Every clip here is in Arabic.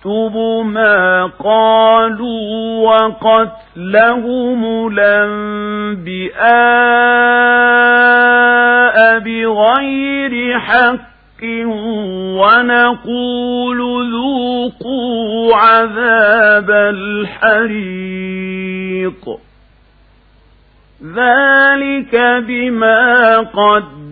نكتب ما قالوا وقتلهم الأنبياء بغير حق ونقول ذوقوا عذاب الحريق. ذلك بما قد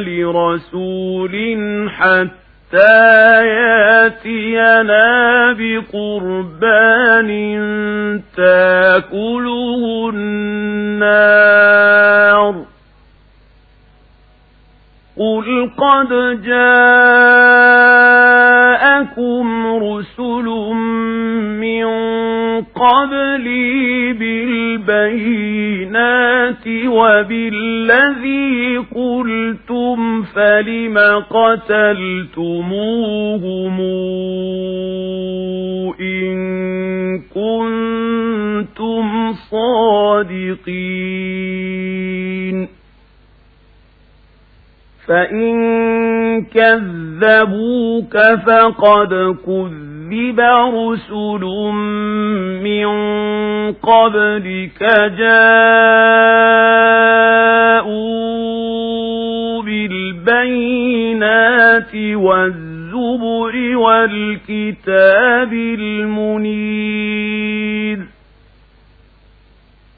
لرسول حتى ياتينا بقربان تاكله النار قل قد جاءكم رسل من قبلي بالبينات وبالذي قلتم فلم قتلتموهم إن كنتم صادقين فإن كذبوك فقد كذب رسل من قبلك جاءوا بالبينات والزبر والكتاب المنير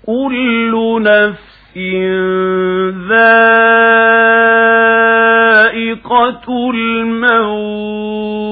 كل نفس ذائقة الموت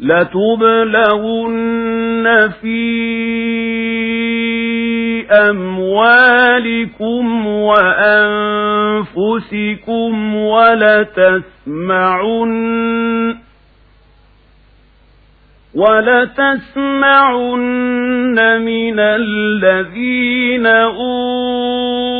لتبلغن في أموالكم وأنفسكم ولتسمعن ولتسمعن من الذين أوتوا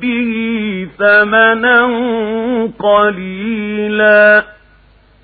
به ثمنا قليلا